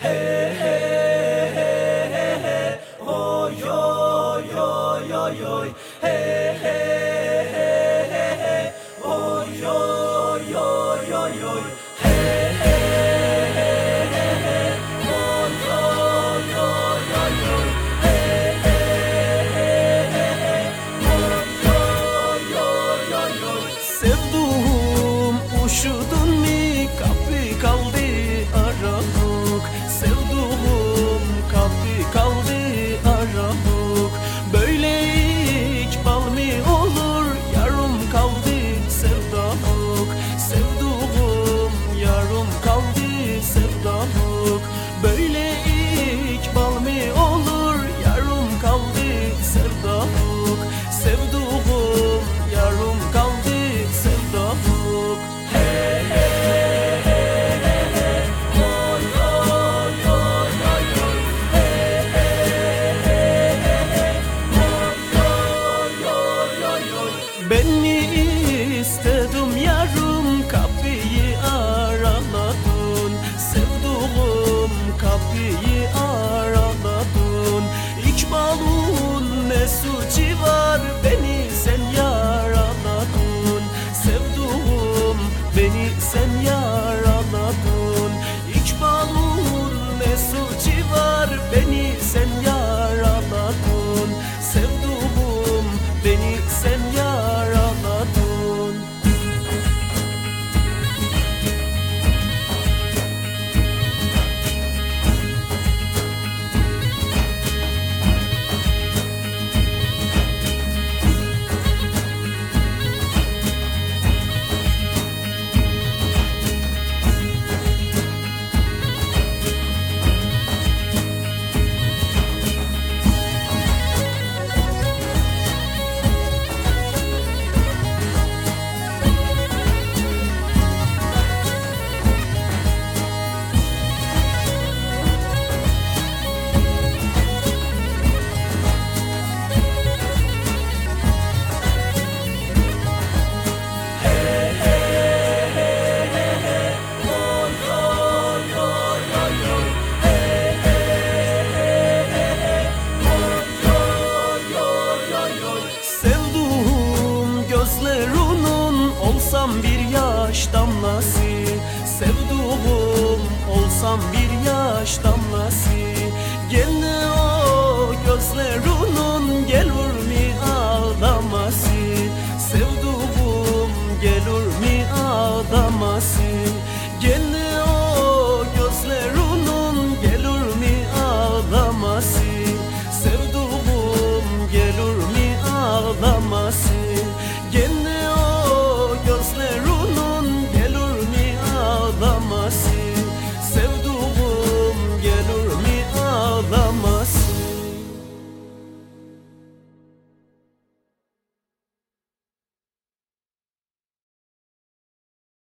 Hey, hey, hey, hey, hey, oh, yo, yo, yo, yo, hey, hey, hey, hey, hey, oh, yo, yo, yo, yo, olsam bir yaş damlası. Gene o gözlerinin gelir mi ağlaması. Sevduğum gelir mi ağlaması